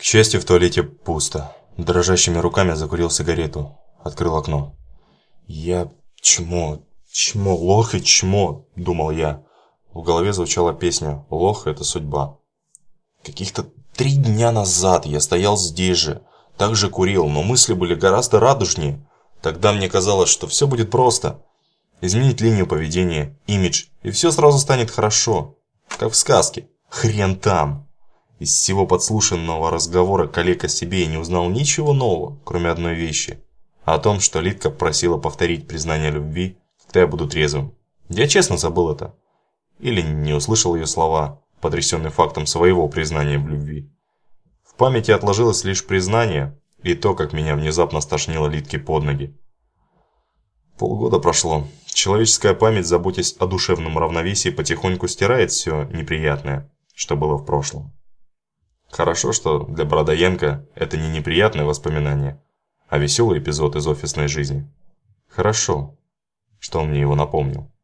К счастью, в туалете пусто. Дрожащими руками закурил сигарету. Открыл окно. «Я чмо, чмо, лох и чмо», – думал я. В голове звучала песня «Лох – это судьба». Каких-то три дня назад я стоял здесь же, также курил, но мысли были гораздо радужнее. Тогда мне казалось, что все будет просто. Изменить линию поведения, имидж, и все сразу станет хорошо. Как в сказке. Хрен там. Из всего подслушанного разговора коллег о себе я не узнал ничего нового, кроме одной вещи. О том, что Литка просила повторить признание любви, когда я буду трезвым. Я честно забыл это. Или не услышал ее слова, потрясенный фактом своего признания в любви. В памяти отложилось лишь признание и то, как меня внезапно стошнило Литке под ноги. Полгода прошло. Человеческая память, заботясь о душевном равновесии, потихоньку стирает все неприятное, что было в прошлом. Хорошо, что для Бородоенко это не неприятное воспоминание, а веселый эпизод из офисной жизни. Хорошо, что он мне его напомнил.